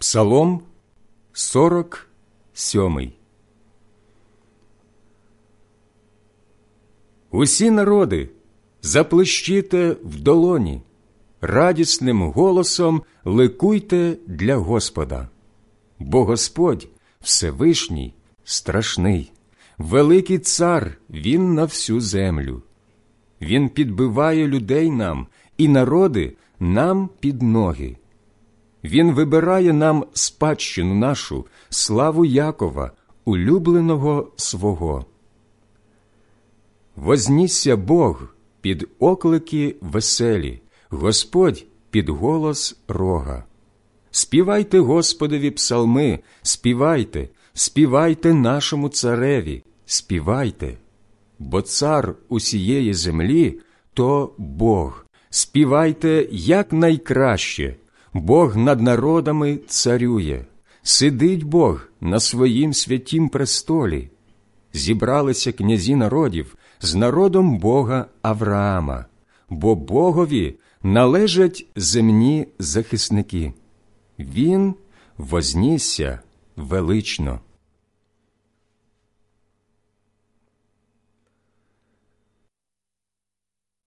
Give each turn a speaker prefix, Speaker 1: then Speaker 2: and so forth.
Speaker 1: Псалом 47 Усі народи заплещіте в долоні, радісним голосом ликуйте для Господа, бо Господь Всевишній, страшний, великий цар Він на всю землю. Він підбиває людей нам і народи нам під ноги. Він вибирає нам спадщину нашу, славу Якова, улюбленого свого. Вознісся Бог під оклики веселі, Господь під голос рога. Співайте Господові псалми, співайте, співайте нашому цареві, співайте, бо цар усієї землі то Бог. Співайте якнайкраще, Бог над народами царює, сидить Бог на своїм святім престолі. Зібралися князі народів з народом Бога Авраама, бо Богові належать земні захисники. Він вознісся велично.